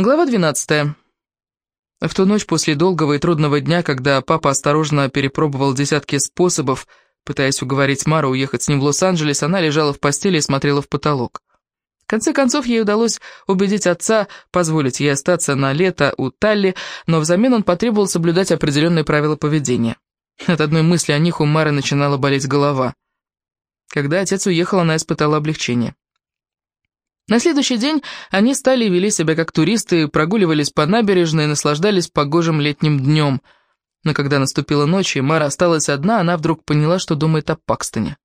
Глава 12. В ту ночь после долгого и трудного дня, когда папа осторожно перепробовал десятки способов, пытаясь уговорить Мару уехать с ним в Лос-Анджелес, она лежала в постели и смотрела в потолок. В конце концов, ей удалось убедить отца позволить ей остаться на лето у Талли, но взамен он потребовал соблюдать определенные правила поведения. От одной мысли о них у Мары начинала болеть голова. Когда отец уехал, она испытала облегчение. На следующий день они стали и вели себя как туристы, прогуливались по набережной и наслаждались погожим летним днем. Но когда наступила ночь, и Мара осталась одна, она вдруг поняла, что думает о Пакстоне.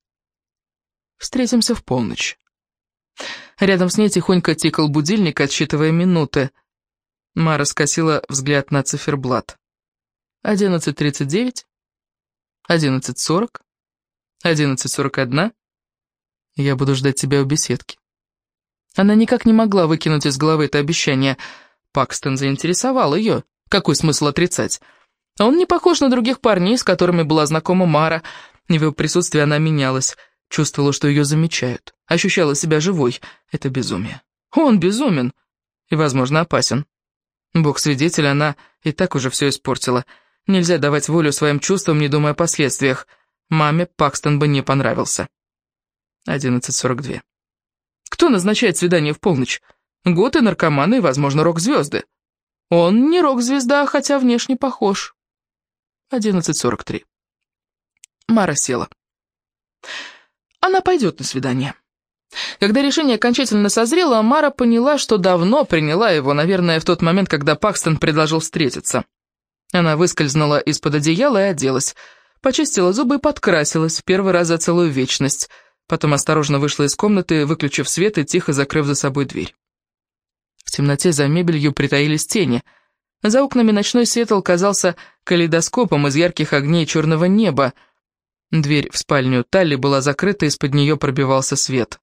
«Встретимся в полночь». Рядом с ней тихонько тикал будильник, отсчитывая минуты. Мара скосила взгляд на циферблат. «Одиннадцать тридцать девять? Одиннадцать сорок? Одиннадцать сорок одна? Я буду ждать тебя у беседки». Она никак не могла выкинуть из головы это обещание. Пакстон заинтересовал ее. Какой смысл отрицать? Он не похож на других парней, с которыми была знакома Мара. В его присутствии она менялась, чувствовала, что ее замечают, ощущала себя живой. Это безумие. Он безумен и, возможно, опасен. Бог свидетель, она и так уже все испортила. Нельзя давать волю своим чувствам, не думая о последствиях. Маме Пакстон бы не понравился. 11.42. Кто назначает свидание в полночь? Готы, наркоманы и, возможно, рок-звезды. Он не рок-звезда, хотя внешне похож. 11.43. Мара села. Она пойдет на свидание. Когда решение окончательно созрело, Мара поняла, что давно приняла его, наверное, в тот момент, когда Пакстон предложил встретиться. Она выскользнула из-под одеяла и оделась, почистила зубы и подкрасилась в первый раз за целую вечность – Потом осторожно вышла из комнаты, выключив свет и тихо закрыв за собой дверь. В темноте за мебелью притаились тени. За окнами ночной светл казался калейдоскопом из ярких огней черного неба. Дверь в спальню Талли была закрыта, из-под нее пробивался свет.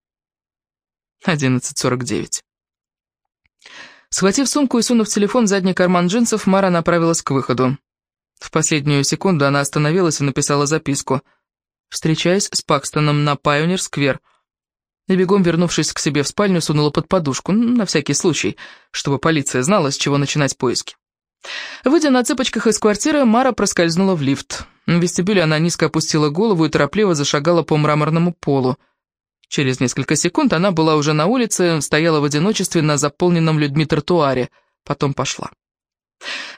11.49. Схватив сумку и сунув телефон в задний карман джинсов, Мара направилась к выходу. В последнюю секунду она остановилась и написала записку — встречаясь с Пакстоном на Пайонер-сквер. И бегом, вернувшись к себе в спальню, сунула под подушку, на всякий случай, чтобы полиция знала, с чего начинать поиски. Выйдя на цыпочках из квартиры, Мара проскользнула в лифт. В вестибюле она низко опустила голову и торопливо зашагала по мраморному полу. Через несколько секунд она была уже на улице, стояла в одиночестве на заполненном людьми тротуаре, потом пошла.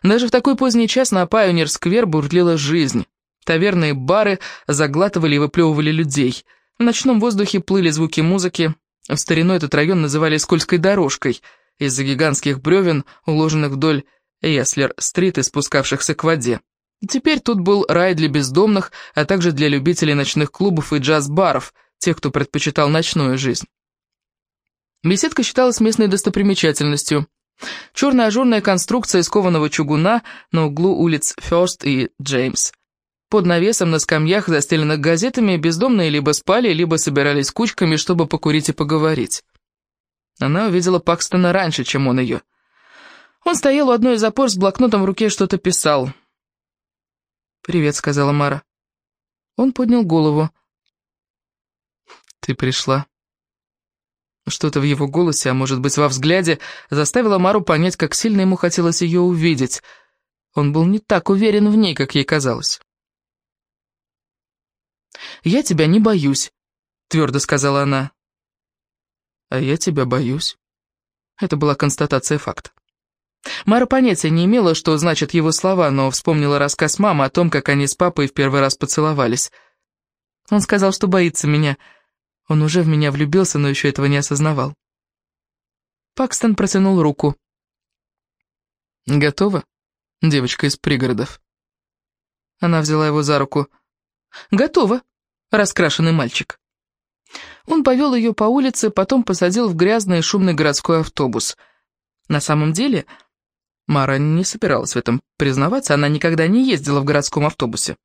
Даже в такой поздний час на Пайонер-сквер бурлила жизнь. Таверны и бары заглатывали и выплевывали людей. В ночном воздухе плыли звуки музыки. В старину этот район называли «скользкой дорожкой» из-за гигантских бревен, уложенных вдоль Яслер-стрит и спускавшихся к воде. Теперь тут был рай для бездомных, а также для любителей ночных клубов и джаз-баров, тех, кто предпочитал ночную жизнь. Беседка считалась местной достопримечательностью. Черная ажурная конструкция из кованого чугуна на углу улиц Фёрст и Джеймс – под навесом на скамьях, застеленных газетами, бездомные либо спали, либо собирались кучками, чтобы покурить и поговорить. Она увидела Пакстона раньше, чем он ее. Он стоял у одной из опор с блокнотом в руке что-то писал. «Привет», — сказала Мара. Он поднял голову. «Ты пришла». Что-то в его голосе, а может быть во взгляде, заставило Мару понять, как сильно ему хотелось ее увидеть. Он был не так уверен в ней, как ей казалось. «Я тебя не боюсь», — твердо сказала она. «А я тебя боюсь». Это была констатация факта. Мара понятия не имела, что значат его слова, но вспомнила рассказ мамы о том, как они с папой в первый раз поцеловались. Он сказал, что боится меня. Он уже в меня влюбился, но еще этого не осознавал. Пакстон протянул руку. «Готова, девочка из пригородов?» Она взяла его за руку. «Готова», раскрашенный мальчик. Он повел ее по улице, потом посадил в грязный и шумный городской автобус. На самом деле, Мара не собиралась в этом признаваться, она никогда не ездила в городском автобусе.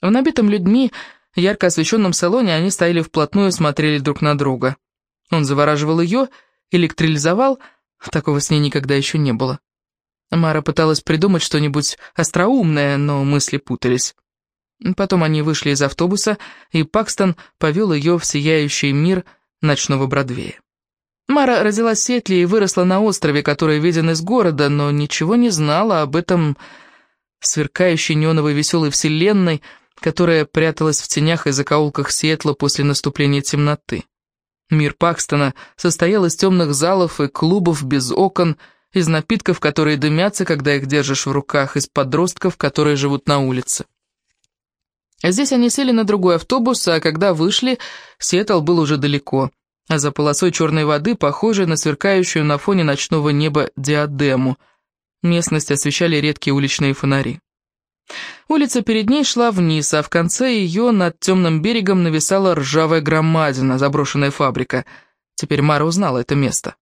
В набитом людьми, ярко освещенном салоне они стояли вплотную и смотрели друг на друга. Он завораживал ее, электролизовал, такого с ней никогда еще не было. Мара пыталась придумать что-нибудь остроумное, но мысли путались. Потом они вышли из автобуса, и Пакстон повел ее в сияющий мир ночного Бродвея. Мара родилась в Сетле и выросла на острове, который виден из города, но ничего не знала об этом сверкающей неоновой веселой вселенной, которая пряталась в тенях и закоулках Сиэтла после наступления темноты. Мир Пакстона состоял из темных залов и клубов без окон, из напитков, которые дымятся, когда их держишь в руках, из подростков, которые живут на улице. Здесь они сели на другой автобус, а когда вышли, Сиэтл был уже далеко, а за полосой черной воды, похожей на сверкающую на фоне ночного неба диадему. Местность освещали редкие уличные фонари. Улица перед ней шла вниз, а в конце ее над темным берегом нависала ржавая громадина, заброшенная фабрика. Теперь Мара узнала это место.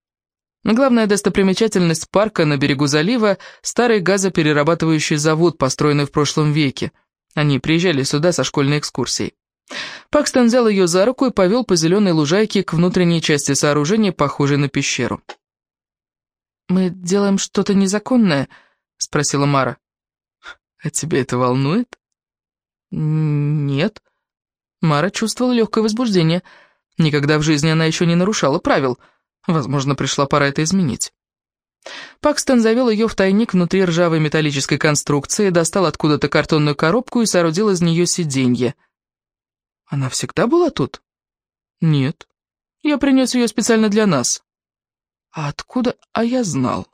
Главная достопримечательность парка на берегу залива – старый газоперерабатывающий завод, построенный в прошлом веке. Они приезжали сюда со школьной экскурсией. Пакстон взял ее за руку и повел по зеленой лужайке к внутренней части сооружения, похожей на пещеру. «Мы делаем что-то незаконное?» — спросила Мара. «А тебя это волнует?» «Нет». Мара чувствовала легкое возбуждение. Никогда в жизни она еще не нарушала правил. Возможно, пришла пора это изменить. Пакстон завел ее в тайник внутри ржавой металлической конструкции, достал откуда-то картонную коробку и соорудил из нее сиденье. «Она всегда была тут?» «Нет. Я принес ее специально для нас». «А откуда? А я знал».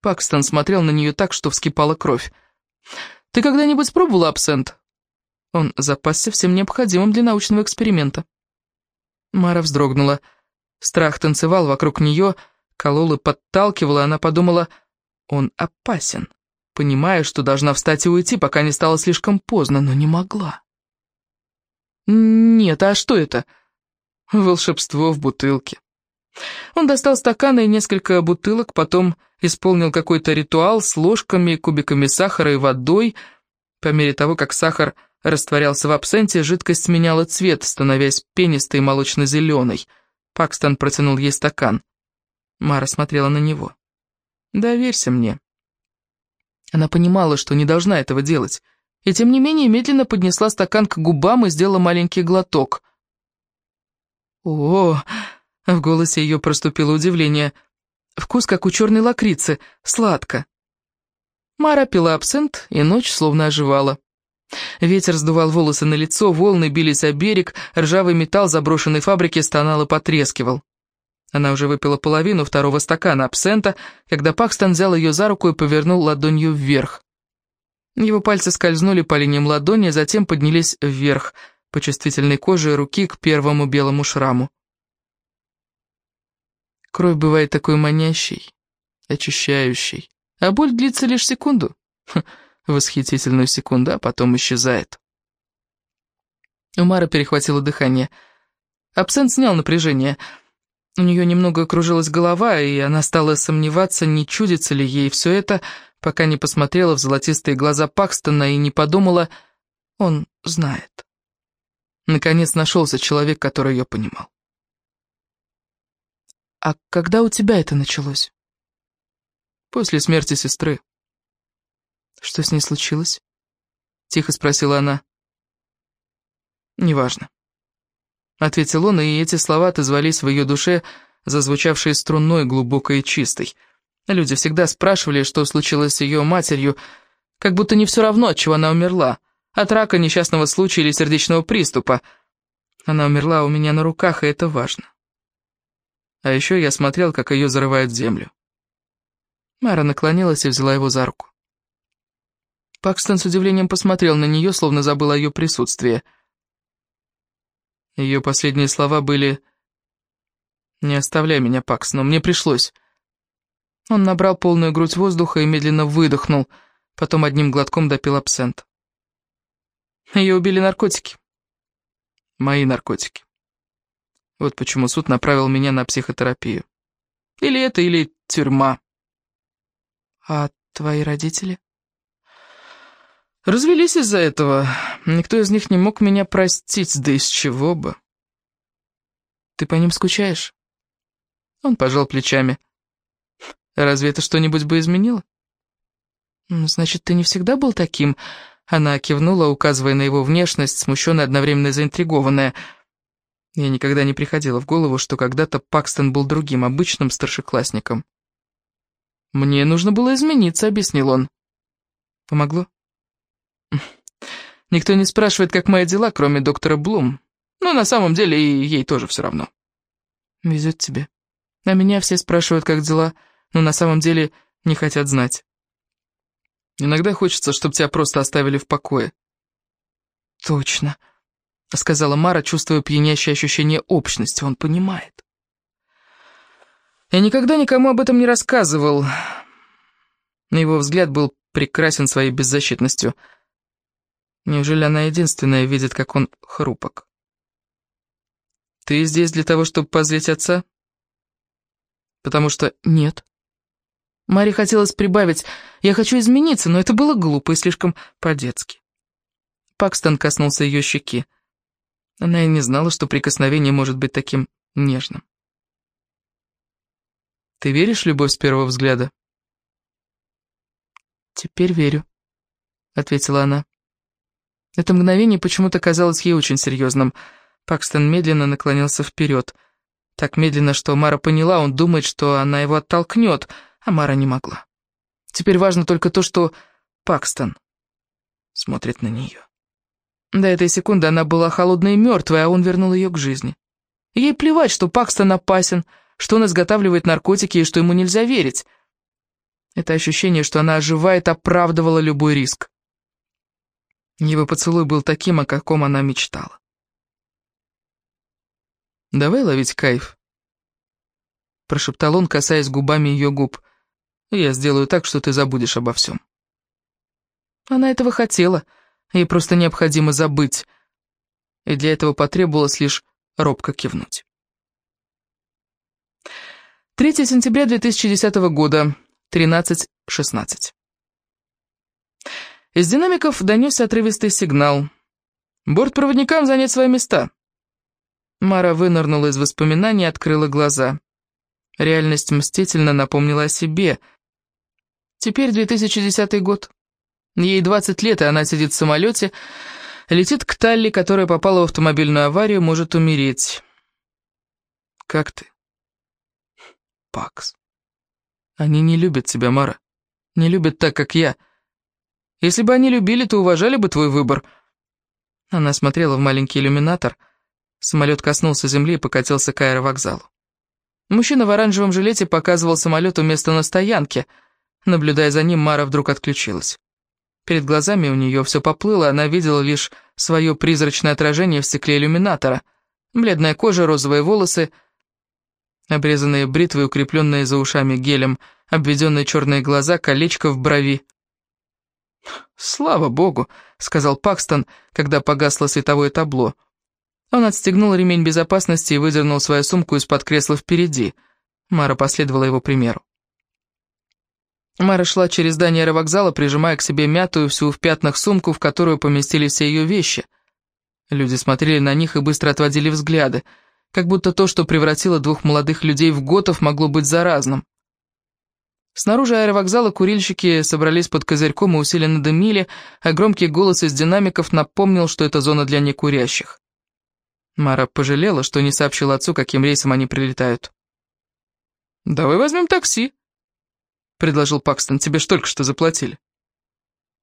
Пакстон смотрел на нее так, что вскипала кровь. «Ты когда-нибудь пробовала абсент?» Он запасся всем необходимым для научного эксперимента. Мара вздрогнула. Страх танцевал вокруг нее, колол и подталкивал, и она подумала, он опасен, понимая, что должна встать и уйти, пока не стало слишком поздно, но не могла. «Нет, а что это?» «Волшебство в бутылке». Он достал стаканы и несколько бутылок, потом исполнил какой-то ритуал с ложками, кубиками сахара и водой. По мере того, как сахар растворялся в абсенте, жидкость меняла цвет, становясь пенистой молочно-зеленой. Пакстон протянул ей стакан. Мара смотрела на него. «Доверься мне». Она понимала, что не должна этого делать, и тем не менее медленно поднесла стакан к губам и сделала маленький глоток. «О!» — в голосе ее проступило удивление. «Вкус, как у черной лакрицы, сладко». Мара пила абсент, и ночь словно оживала. Ветер сдувал волосы на лицо, волны бились о берег, ржавый металл заброшенной фабрики стонал и потрескивал. Она уже выпила половину второго стакана абсента, когда Пакстон взял ее за руку и повернул ладонью вверх. Его пальцы скользнули по линиям ладони, а затем поднялись вверх, по чувствительной коже руки к первому белому шраму. Кровь бывает такой манящей, очищающей, а боль длится лишь секунду. Ха, восхитительную секунду, а потом исчезает. У Мары перехватило дыхание. Абсент снял напряжение — у нее немного кружилась голова, и она стала сомневаться, не чудится ли ей все это, пока не посмотрела в золотистые глаза Пакстона и не подумала, он знает. Наконец нашелся человек, который ее понимал. «А когда у тебя это началось?» «После смерти сестры». «Что с ней случилось?» — тихо спросила она. «Неважно». Ответил он, и эти слова отозвались в ее душе, зазвучавшие струной глубокой и чистой. Люди всегда спрашивали, что случилось с ее матерью, как будто не все равно, от чего она умерла. От рака, несчастного случая или сердечного приступа. Она умерла у меня на руках, и это важно. А еще я смотрел, как ее зарывают в землю. Мара наклонилась и взяла его за руку. Пакстон с удивлением посмотрел на нее, словно забыл о ее присутствии. Ее последние слова были «Не оставляй меня, Пакс, но мне пришлось». Он набрал полную грудь воздуха и медленно выдохнул, потом одним глотком допил абсент. Ее убили наркотики. Мои наркотики. Вот почему суд направил меня на психотерапию. Или это, или тюрьма. А твои родители? Развелись из-за этого. Никто из них не мог меня простить, да из чего бы. Ты по ним скучаешь? Он пожал плечами. Разве это что-нибудь бы изменило? Значит, ты не всегда был таким? Она кивнула, указывая на его внешность, смущенная, одновременно заинтригованная. Я никогда не приходила в голову, что когда-то Пакстон был другим, обычным старшеклассником. «Мне нужно было измениться», — объяснил он. «Помогло?» «Никто не спрашивает, как мои дела, кроме доктора Блум. Но на самом деле и ей тоже все равно». «Везет тебе. А меня все спрашивают, как дела, но на самом деле не хотят знать». «Иногда хочется, чтобы тебя просто оставили в покое». «Точно», — сказала Мара, чувствуя пьянящее ощущение общности. Он понимает. Я никогда никому об этом не рассказывал. Его взгляд был прекрасен своей беззащитностью. Неужели она единственная видит, как он хрупок? «Ты здесь для того, чтобы позлить отца?» «Потому что нет». Маре хотелось прибавить «я хочу измениться», но это было глупо и слишком по-детски. Пакстон коснулся ее щеки. Она и не знала, что прикосновение может быть таким нежным. «Ты веришь в любовь с первого взгляда?» «Теперь верю», — ответила она. Это мгновение почему-то казалось ей очень серьезным. Пакстон медленно наклонился вперед. Так медленно, что Мара поняла, он думает, что она его оттолкнет, а Мара не могла. Теперь важно только то, что Пакстон смотрит на нее. До этой секунды она была холодной и мертвой, а он вернул ее к жизни. Ей плевать, что Пакстон опасен, что он изготавливает наркотики и что ему нельзя верить. Это ощущение, что она оживает, оправдывало любой риск. Его поцелуй был таким, о каком она мечтала. «Давай ловить кайф», — прошептал он, касаясь губами ее губ. «Я сделаю так, что ты забудешь обо всем». Она этого хотела — Ей просто необходимо забыть. И для этого потребовалось лишь робко кивнуть. 3 сентября 2010 года, 13.16. Из динамиков донесся отрывистый сигнал. «Бортпроводникам занять свои места». Мара вынырнула из воспоминаний и открыла глаза. Реальность мстительно напомнила о себе. Теперь 2010 год. Ей 20 лет, и она сидит в самолете, летит к Талли, которая попала в автомобильную аварию, может умереть. Как ты? Пакс. Они не любят тебя, Мара. Не любят так, как я. Если бы они любили, то уважали бы твой выбор. Она смотрела в маленький иллюминатор. Самолет коснулся земли и покатился к аэровокзалу. Мужчина в оранжевом жилете показывал самолету место на стоянке. Наблюдая за ним, Мара вдруг отключилась. Перед глазами у нее все поплыло, она видела лишь свое призрачное отражение в стекле иллюминатора. Бледная кожа, розовые волосы, обрезанные бритвы, укрепленные за ушами гелем, обведенные черные глаза, колечко в брови. «Слава богу», — сказал Пакстон, когда погасло световое табло. Он отстегнул ремень безопасности и выдернул свою сумку из-под кресла впереди. Мара последовала его примеру. Мара шла через здание аэровокзала, прижимая к себе мятую, всю в пятнах сумку, в которую поместились все ее вещи. Люди смотрели на них и быстро отводили взгляды, как будто то, что превратило двух молодых людей в готов, могло быть заразным. Снаружи аэровокзала курильщики собрались под козырьком и усиленно дымили, а громкий голос из динамиков напомнил, что это зона для некурящих. Мара пожалела, что не сообщила отцу, каким рейсом они прилетают. «Давай возьмем такси», предложил Пакстон. «Тебе ж только что заплатили».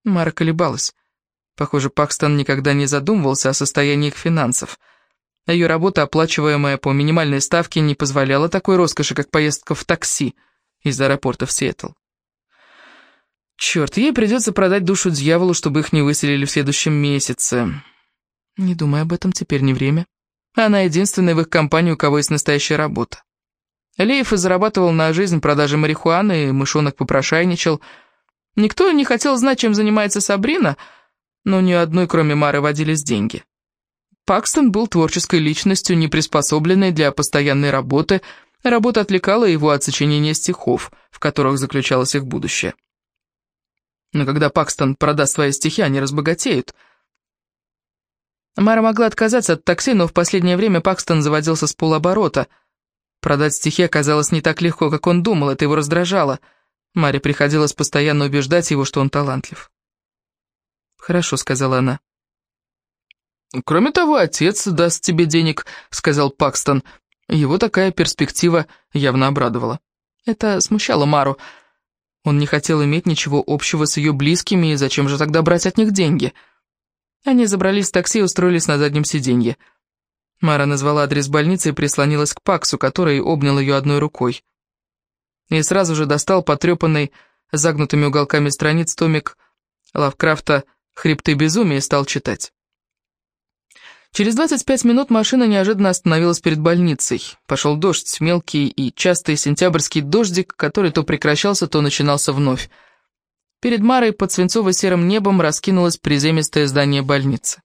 Мара колебалась. Похоже, Пакстон никогда не задумывался о состоянии их финансов. Ее работа, оплачиваемая по минимальной ставке, не позволяла такой роскоши, как поездка в такси из аэропорта в Сиэтл. Черт, ей придется продать душу дьяволу, чтобы их не выселили в следующем месяце. Не думай об этом, теперь не время. Она единственная в их компании, у кого есть настоящая работа. Леев и зарабатывал на жизнь продажей марихуаны, и мышонок попрошайничал. Никто не хотел знать, чем занимается Сабрина, но ни одной, кроме Мары, водились деньги. Пакстон был творческой личностью, не приспособленной для постоянной работы, работа отвлекала его от сочинения стихов, в которых заключалось их будущее. Но когда Пакстон продаст свои стихи, они разбогатеют. Мара могла отказаться от такси, но в последнее время Пакстон заводился с полоборота — Продать стихи оказалось не так легко, как он думал, это его раздражало. Маре приходилось постоянно убеждать его, что он талантлив. «Хорошо», — сказала она. «Кроме того, отец даст тебе денег», — сказал Пакстон. Его такая перспектива явно обрадовала. Это смущало Мару. Он не хотел иметь ничего общего с ее близкими, и зачем же тогда брать от них деньги? Они забрались в такси и устроились на заднем сиденье. Мара назвала адрес больницы и прислонилась к Паксу, который обнял ее одной рукой. И сразу же достал потрепанный, загнутыми уголками страниц томик Лавкрафта «Хребты безумия» и стал читать. Через 25 минут машина неожиданно остановилась перед больницей. Пошел дождь, мелкий и частый сентябрьский дождик, который то прекращался, то начинался вновь. Перед Марой под свинцово-серым небом раскинулось приземистое здание больницы.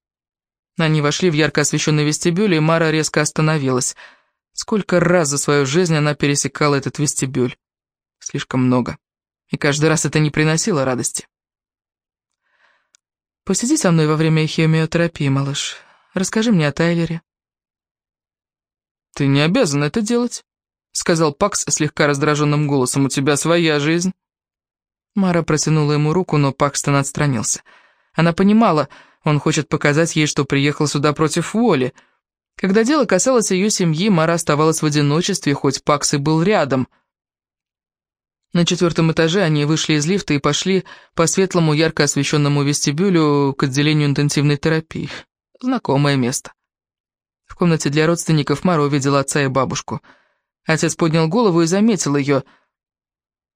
Они вошли в ярко освещенный вестибюль, и Мара резко остановилась. Сколько раз за свою жизнь она пересекала этот вестибюль? Слишком много. И каждый раз это не приносило радости. «Посиди со мной во время химиотерапии, малыш. Расскажи мне о Тайлере». «Ты не обязан это делать», — сказал Пакс слегка раздраженным голосом. «У тебя своя жизнь». Мара протянула ему руку, но Пакстон отстранился. Она понимала, он хочет показать ей, что приехал сюда против воли. Когда дело касалось ее семьи, Мара оставалась в одиночестве, хоть Пакс и был рядом. На четвертом этаже они вышли из лифта и пошли по светлому, ярко освещенному вестибюлю к отделению интенсивной терапии. Знакомое место. В комнате для родственников Мара увидела отца и бабушку. Отец поднял голову и заметил ее.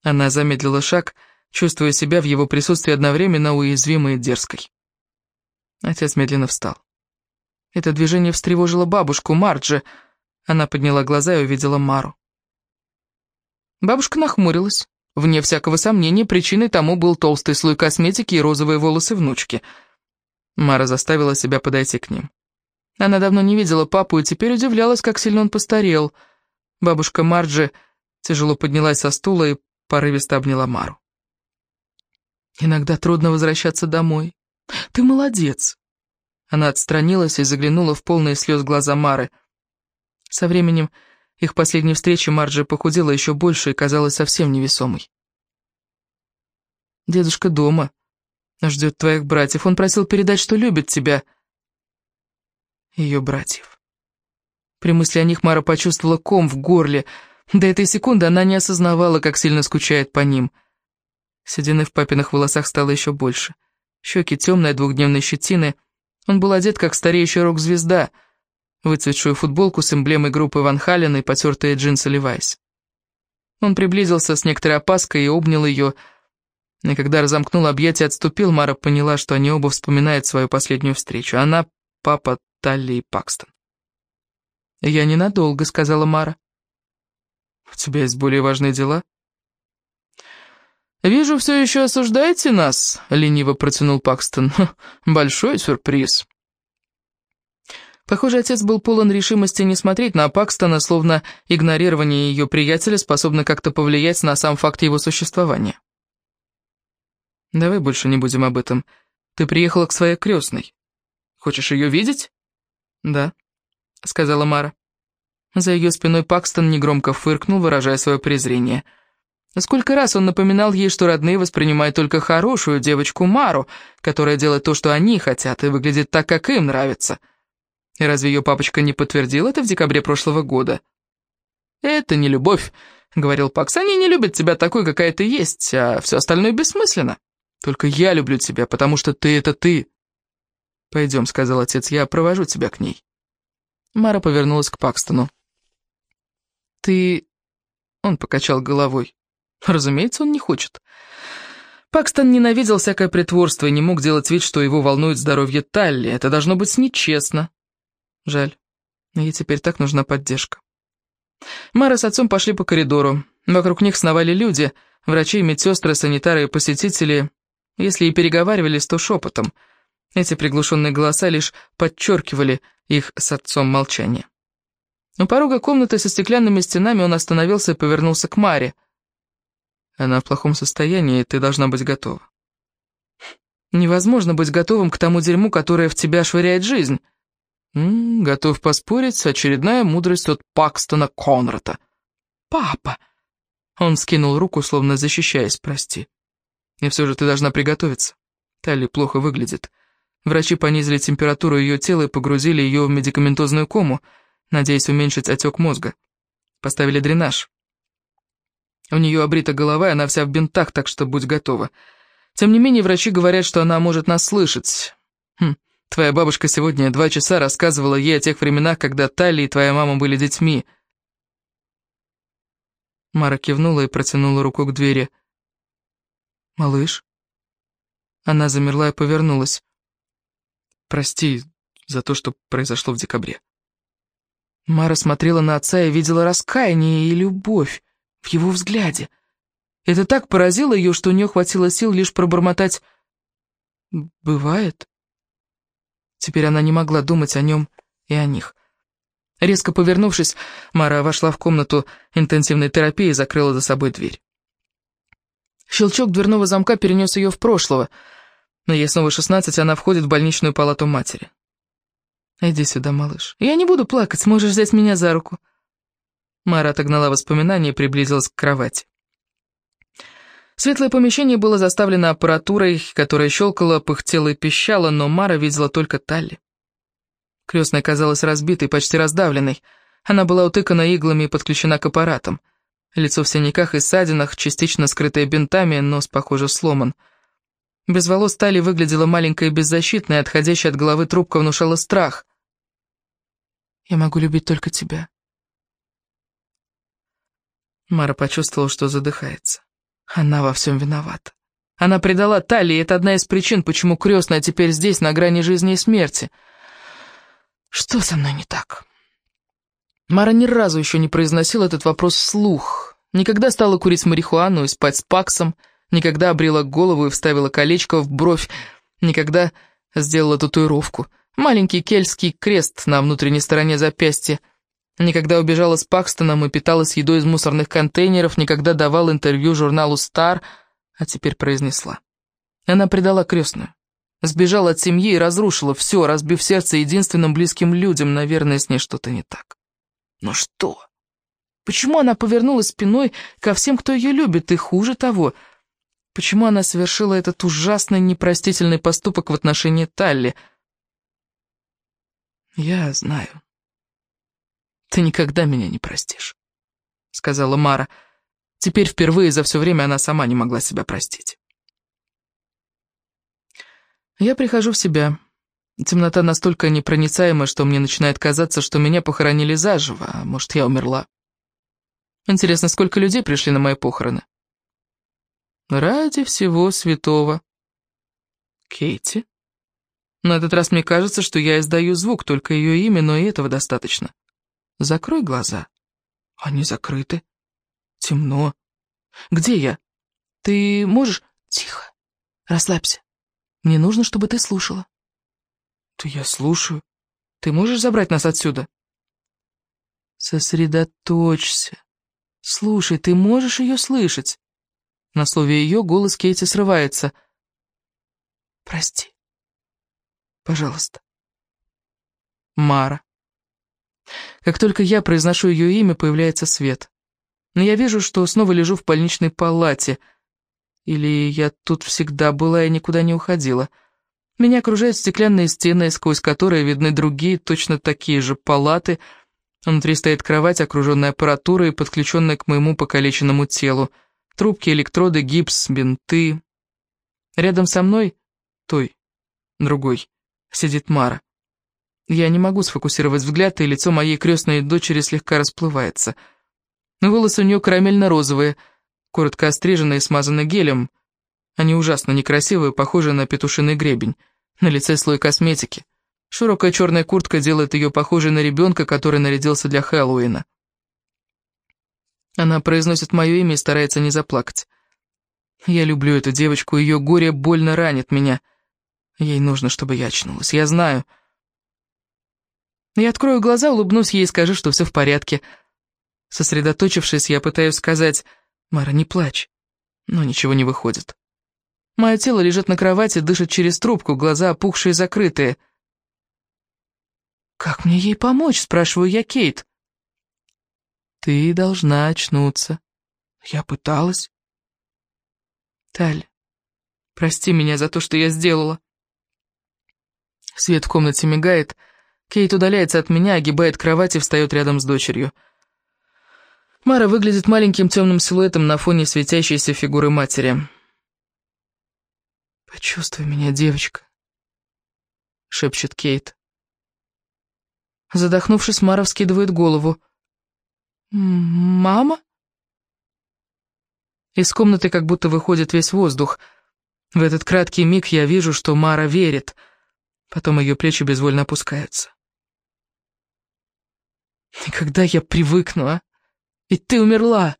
Она замедлила шаг, чувствуя себя в его присутствии одновременно уязвимой и дерзкой. Отец медленно встал. Это движение встревожило бабушку, Марджи. Она подняла глаза и увидела Мару. Бабушка нахмурилась. Вне всякого сомнения, причиной тому был толстый слой косметики и розовые волосы внучки — Мара заставила себя подойти к ним. Она давно не видела папу и теперь удивлялась, как сильно он постарел. Бабушка Марджи тяжело поднялась со стула и порывисто обняла Мару. «Иногда трудно возвращаться домой. Ты молодец!» Она отстранилась и заглянула в полные слез глаза Мары. Со временем их последней встречи Марджи похудела еще больше и казалась совсем невесомой. «Дедушка дома», Ждет твоих братьев. Он просил передать, что любит тебя. Ее братьев. При мысли о них Мара почувствовала ком в горле. До этой секунды она не осознавала, как сильно скучает по ним. Седины в папиных волосах стало еще больше. Щеки темные, двухдневной щетины. Он был одет, как стареющая рок-звезда. Выцветшую футболку с эмблемой группы Ван Хален и потертые джинсы Левайс. Он приблизился с некоторой опаской и обнял ее, и когда разомкнул объятия отступил, Мара поняла, что они оба вспоминают свою последнюю встречу. Она, папа, Талли и Пакстон. «Я ненадолго», — сказала Мара. «У тебя есть более важные дела?» «Вижу, все еще осуждаете нас», — лениво протянул Пакстон. «Большой сюрприз». Похоже, отец был полон решимости не смотреть на Пакстона, словно игнорирование ее приятеля способно как-то повлиять на сам факт его существования. Давай больше не будем об этом. Ты приехала к своей крестной. Хочешь ее видеть? Да, сказала Мара. За ее спиной Пакстон негромко фыркнул, выражая свое презрение. Сколько раз он напоминал ей, что родные воспринимают только хорошую девочку Мару, которая делает то, что они хотят, и выглядит так, как им нравится. И разве ее папочка не подтвердил это в декабре прошлого года? «Это не любовь», — говорил Пакс. «Они не любят тебя такой, какая ты есть, а все остальное бессмысленно». Только я люблю тебя, потому что ты — это ты. Пойдем, — сказал отец, — я провожу тебя к ней. Мара повернулась к Пакстону. Ты... Он покачал головой. Разумеется, он не хочет. Пакстон ненавидел всякое притворство и не мог делать вид, что его волнует здоровье Талли. Это должно быть нечестно. Жаль. Ей теперь так нужна поддержка. Мара с отцом пошли по коридору. Вокруг них сновали люди, врачи, медсестры, санитары и посетители. Если и переговаривались, то шепотом. Эти приглушенные голоса лишь подчеркивали их с отцом молчание. У порога комнаты со стеклянными стенами он остановился и повернулся к Маре. «Она в плохом состоянии, и ты должна быть готова». «Невозможно быть готовым к тому дерьму, которое в тебя швыряет жизнь». М -м, «Готов поспорить, очередная мудрость от Пакстона Конрата». «Папа!» Он скинул руку, словно защищаясь, прости. И все же ты должна приготовиться. Талли плохо выглядит. Врачи понизили температуру ее тела и погрузили ее в медикаментозную кому, надеясь уменьшить отек мозга. Поставили дренаж. У нее обрита голова, и она вся в бинтах, так что будь готова. Тем не менее, врачи говорят, что она может нас слышать. Хм, твоя бабушка сегодня два часа рассказывала ей о тех временах, когда Талли и твоя мама были детьми. Мара кивнула и протянула руку к двери. «Малыш?» Она замерла и повернулась. «Прости за то, что произошло в декабре». Мара смотрела на отца и видела раскаяние и любовь в его взгляде. Это так поразило ее, что у нее хватило сил лишь пробормотать «Бывает». Теперь она не могла думать о нем и о них. Резко повернувшись, Мара вошла в комнату интенсивной терапии и закрыла за собой дверь. Щелчок дверного замка перенес ее в прошлое. Но ей снова шестнадцать, она входит в больничную палату матери. «Иди сюда, малыш. Я не буду плакать, можешь взять меня за руку». Мара отогнала воспоминания и приблизилась к кровати. Светлое помещение было заставлено аппаратурой, которая щелкала, пыхтела и пищала, но Мара видела только Талли. Крестная казалась разбитой, почти раздавленной. Она была утыкана иглами и подключена к аппаратам. Лицо в синяках и ссадинах, частично скрытое бинтами, нос, похоже, сломан. Без волос Тали выглядела маленькая и беззащитная, отходящая от головы трубка внушала страх. «Я могу любить только тебя». Мара почувствовала, что задыхается. Она во всем виновата. Она предала Тали, и это одна из причин, почему крестная теперь здесь, на грани жизни и смерти. Что со мной не так? Мара ни разу еще не произносила этот вопрос вслух. Никогда стала курить марихуану и спать с Паксом, никогда обрела голову и вставила колечко в бровь, никогда сделала татуировку. Маленький кельтский крест на внутренней стороне запястья. Никогда убежала с Пакстоном и питалась едой из мусорных контейнеров, никогда давала интервью журналу «Стар», а теперь произнесла. Она предала крестную. Сбежала от семьи и разрушила все, разбив сердце единственным близким людям. Наверное, с ней что-то не так. Но что? Почему она повернулась спиной ко всем, кто ее любит, и хуже того, почему она совершила этот ужасный непростительный поступок в отношении Талли? Я знаю. Ты никогда меня не простишь, сказала Мара. Теперь впервые за все время она сама не могла себя простить. Я прихожу в себя. Темнота настолько непроницаема, что мне начинает казаться, что меня похоронили заживо, а может, я умерла. Интересно, сколько людей пришли на мои похороны? Ради всего святого. Кейти? На этот раз мне кажется, что я издаю звук, только ее имя, но и этого достаточно. Закрой глаза. Они закрыты. Темно. Где я? Ты можешь... Тихо. Расслабься. Мне нужно, чтобы ты слушала». «Да я слушаю. Ты можешь забрать нас отсюда?» «Сосредоточься. Слушай, ты можешь ее слышать?» На слове «ее» голос Кейти срывается. «Прости. Пожалуйста». Мара. Как только я произношу ее имя, появляется свет. Но я вижу, что снова лежу в больничной палате — или я тут всегда была и никуда не уходила? Меня окружают стеклянные стены, сквозь которые видны другие, точно такие же палаты. Внутри стоит кровать, окруженная аппаратурой, подключенная к моему покалеченному телу. Трубки, электроды, гипс, бинты. Рядом со мной, той, другой, сидит Мара. Я не могу сфокусировать взгляд, и лицо моей крестной дочери слегка расплывается. Волосы у нее карамельно-розовые — коротко остриженные и смазаны гелем. Они ужасно некрасивые, похожи на петушиный гребень. На лице слой косметики. Широкая черная куртка делает ее похожей на ребенка, который нарядился для Хэллоуина. Она произносит мое имя и старается не заплакать. Я люблю эту девочку, ее горе больно ранит меня. Ей нужно, чтобы я очнулась, я знаю. Я открою глаза, улыбнусь ей и скажу, что все в порядке. Сосредоточившись, я пытаюсь сказать «Мара, не плачь». Но ничего не выходит. Мое тело лежит на кровати, дышит через трубку, глаза опухшие и закрытые. «Как мне ей помочь?» — спрашиваю я Кейт. «Ты должна очнуться». Я пыталась. Таль, прости меня за то, что я сделала. Свет в комнате мигает. Кейт удаляется от меня, огибает кровать и встает рядом с дочерью. Мара выглядит маленьким темным силуэтом на фоне светящейся фигуры матери. «Почувствуй меня, девочка», — шепчет Кейт. Задохнувшись, Мара вскидывает голову. «Мама?» Из комнаты как будто выходит весь воздух. В этот краткий миг я вижу, что Мара верит. Потом ее плечи безвольно опускаются. И когда я привыкну, а? Ведь ты умерла.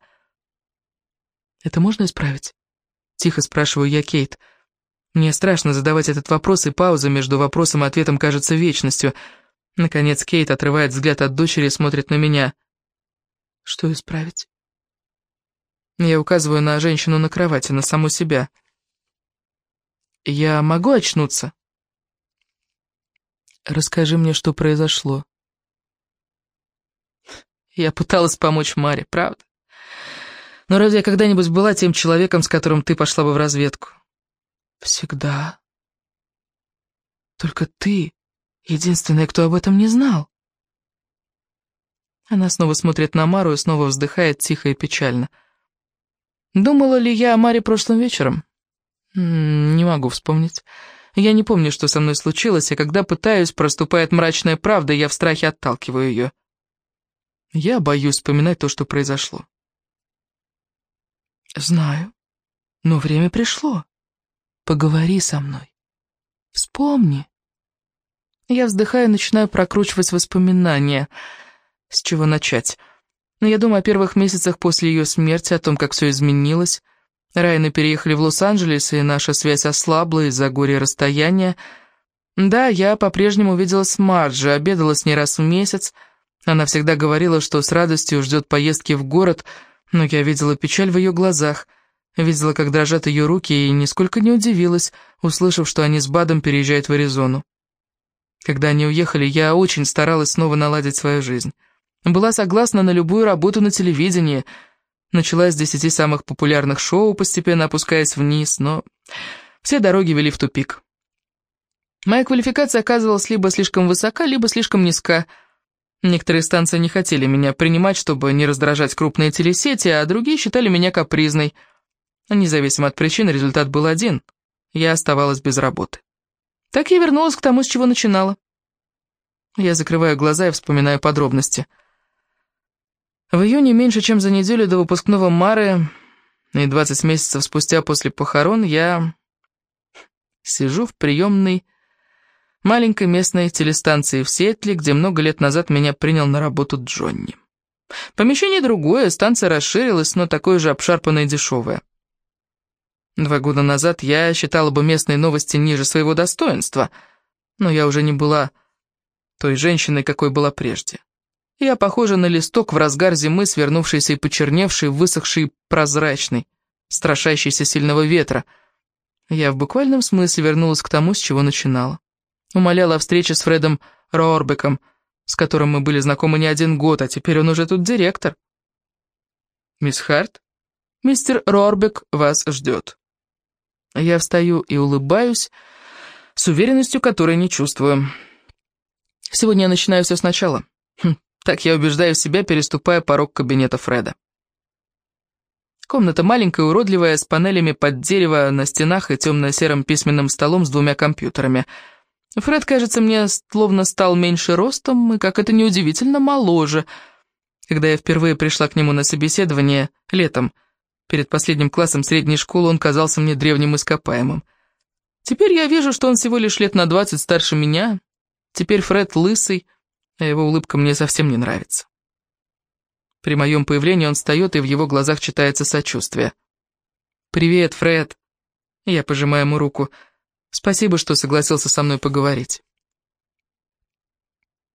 Это можно исправить? Тихо спрашиваю я Кейт. Мне страшно задавать этот вопрос, и пауза между вопросом и ответом кажется вечностью. Наконец Кейт отрывает взгляд от дочери и смотрит на меня. Что исправить? Я указываю на женщину на кровати, на саму себя. Я могу очнуться? Расскажи мне, что произошло. Я пыталась помочь Маре, правда? Но разве я когда-нибудь была тем человеком, с которым ты пошла бы в разведку? Всегда. Только ты единственная, кто об этом не знал. Она снова смотрит на Мару и снова вздыхает тихо и печально. Думала ли я о Маре прошлым вечером? Не могу вспомнить. Я не помню, что со мной случилось, и когда пытаюсь, проступает мрачная правда, я в страхе отталкиваю ее. Я боюсь вспоминать то, что произошло. Знаю, но время пришло. Поговори со мной. Вспомни. Я вздыхаю и начинаю прокручивать воспоминания. С чего начать? Но я думаю о первых месяцах после ее смерти, о том, как все изменилось. Райаны переехали в Лос-Анджелес, и наша связь ослабла из-за горя расстояния. Да, я по-прежнему виделась с Марджи, обедала с ней раз в месяц, она всегда говорила, что с радостью ждет поездки в город, но я видела печаль в ее глазах, видела, как дрожат ее руки, и нисколько не удивилась, услышав, что они с Бадом переезжают в Аризону. Когда они уехали, я очень старалась снова наладить свою жизнь. Была согласна на любую работу на телевидении. Начала с десяти самых популярных шоу, постепенно опускаясь вниз, но все дороги вели в тупик. Моя квалификация оказывалась либо слишком высока, либо слишком низка — Некоторые станции не хотели меня принимать, чтобы не раздражать крупные телесети, а другие считали меня капризной. Независимо от причин, результат был один. Я оставалась без работы. Так я вернулась к тому, с чего начинала. Я закрываю глаза и вспоминаю подробности. В июне, меньше чем за неделю до выпускного Мары, и 20 месяцев спустя после похорон, я сижу в приемной маленькой местной телестанции в Сиэтле, где много лет назад меня принял на работу Джонни. Помещение другое, станция расширилась, но такое же обшарпанное и дешевое. Два года назад я считала бы местные новости ниже своего достоинства, но я уже не была той женщиной, какой была прежде. Я похожа на листок в разгар зимы, свернувшийся и почерневший, высохший и прозрачный, страшащийся сильного ветра. Я в буквальном смысле вернулась к тому, с чего начинала. Умоляла о встрече с Фредом Рорбеком, с которым мы были знакомы не один год, а теперь он уже тут директор. «Мисс Харт, мистер Рорбек вас ждет». Я встаю и улыбаюсь, с уверенностью, которой не чувствую. Сегодня я начинаю все сначала. Хм, так я убеждаю себя, переступая порог кабинета Фреда. Комната маленькая, уродливая, с панелями под дерево на стенах и темно-серым письменным столом с двумя компьютерами — Фред, кажется, мне словно стал меньше ростом и, как это неудивительно, моложе. Когда я впервые пришла к нему на собеседование летом, перед последним классом средней школы, он казался мне древним ископаемым. Теперь я вижу, что он всего лишь лет на двадцать старше меня. Теперь Фред лысый, а его улыбка мне совсем не нравится. При моем появлении он встает, и в его глазах читается сочувствие. «Привет, Фред!» Я пожимаю ему руку – Спасибо, что согласился со мной поговорить.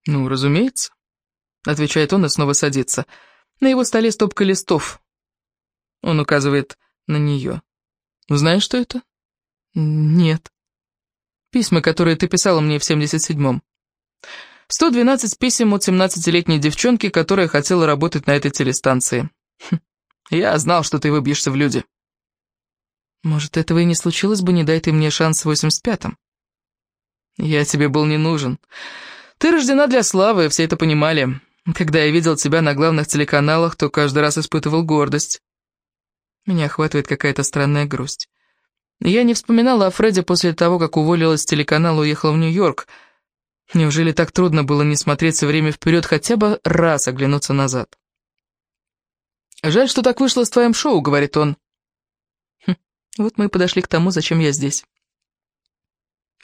«Ну, разумеется», — отвечает он и снова садится. На его столе стопка листов. Он указывает на нее. «Знаешь, что это?» «Нет». «Письма, которые ты писала мне в 77-м». 112 писем от 17-летней девчонки, которая хотела работать на этой телестанции. Хм, я знал, что ты выбьешься в люди. Может, этого и не случилось бы, не дай ты мне шанс в 85-м. Я тебе был не нужен. Ты рождена для славы, все это понимали. Когда я видел тебя на главных телеканалах, то каждый раз испытывал гордость. Меня охватывает какая-то странная грусть. Я не вспоминала о Фредди после того, как уволилась с телеканала и уехала в Нью-Йорк. Неужели так трудно было не смотреть все время вперед, хотя бы раз оглянуться назад? «Жаль, что так вышло с твоим шоу», — говорит он. Хм, вот мы и подошли к тому, зачем я здесь.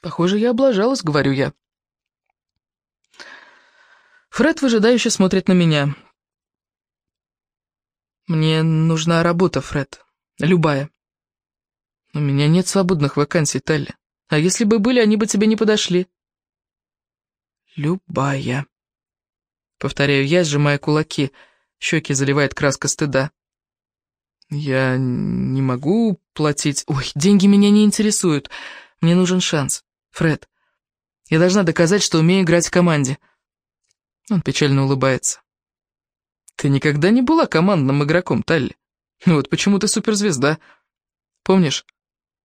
Похоже, я облажалась, говорю я. Фред выжидающе смотрит на меня. Мне нужна работа, Фред. Любая. У меня нет свободных вакансий, Талли. А если бы были, они бы тебе не подошли. Любая. Повторяю я, сжимая кулаки. Щеки заливает краска стыда. Я не могу платить... Ой, деньги меня не интересуют. Мне нужен шанс. Фред, я должна доказать, что умею играть в команде. Он печально улыбается. Ты никогда не была командным игроком, Талли. Вот почему ты суперзвезда. Помнишь,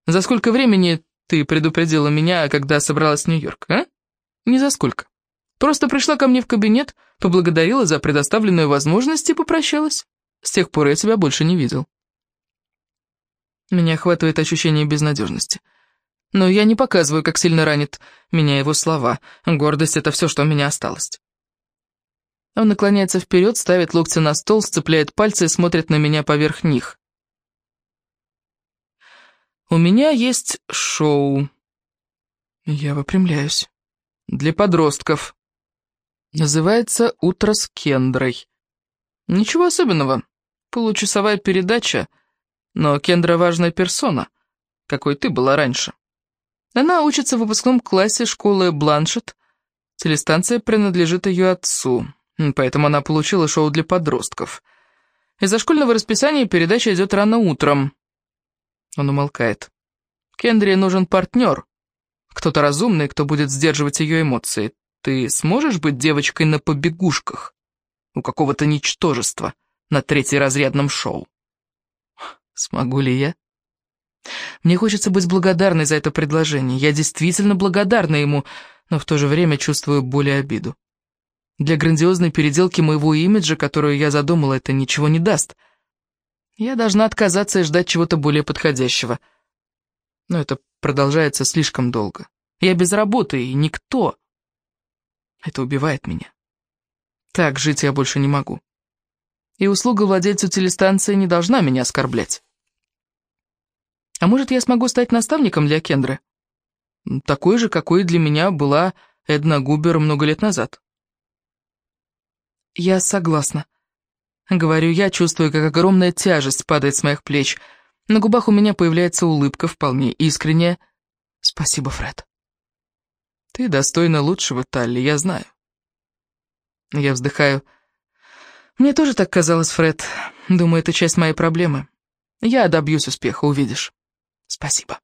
за сколько времени ты предупредила меня, когда собралась в Нью-Йорк, а? Не за сколько. Просто пришла ко мне в кабинет, поблагодарила за предоставленную возможность и попрощалась. С тех пор я тебя больше не видел. Меня охватывает ощущение безнадежности. Но я не показываю, как сильно ранит меня его слова. Гордость — это все, что у меня осталось. Он наклоняется вперед, ставит локти на стол, сцепляет пальцы и смотрит на меня поверх них. «У меня есть шоу». Я выпрямляюсь. «Для подростков». Называется «Утро с Кендрой». Ничего особенного. Получасовая передача, но Кендра важная персона, какой ты была раньше. Она учится в выпускном классе школы Бланшет. Телестанция принадлежит ее отцу, поэтому она получила шоу для подростков. Из-за школьного расписания передача идет рано утром. Он умолкает. Кендри нужен партнер. Кто-то разумный, кто будет сдерживать ее эмоции. Ты сможешь быть девочкой на побегушках? У какого-то ничтожества на третьеразрядном шоу. Смогу ли я? Мне хочется быть благодарной за это предложение. Я действительно благодарна ему, но в то же время чувствую боль и обиду. Для грандиозной переделки моего имиджа, которую я задумала, это ничего не даст. Я должна отказаться и ждать чего-то более подходящего. Но это продолжается слишком долго. Я без работы и никто. Это убивает меня. Так жить я больше не могу. И услуга владельцу телестанции не должна меня оскорблять. А может, я смогу стать наставником для Кендры? Такой же, какой для меня была Эдна Губер много лет назад. Я согласна. Говорю я, чувствую, как огромная тяжесть падает с моих плеч. На губах у меня появляется улыбка, вполне искренняя. Спасибо, Фред. Ты достойна лучшего, Талли, я знаю. Я вздыхаю. Мне тоже так казалось, Фред. Думаю, это часть моей проблемы. Я добьюсь успеха, увидишь. Спасибо.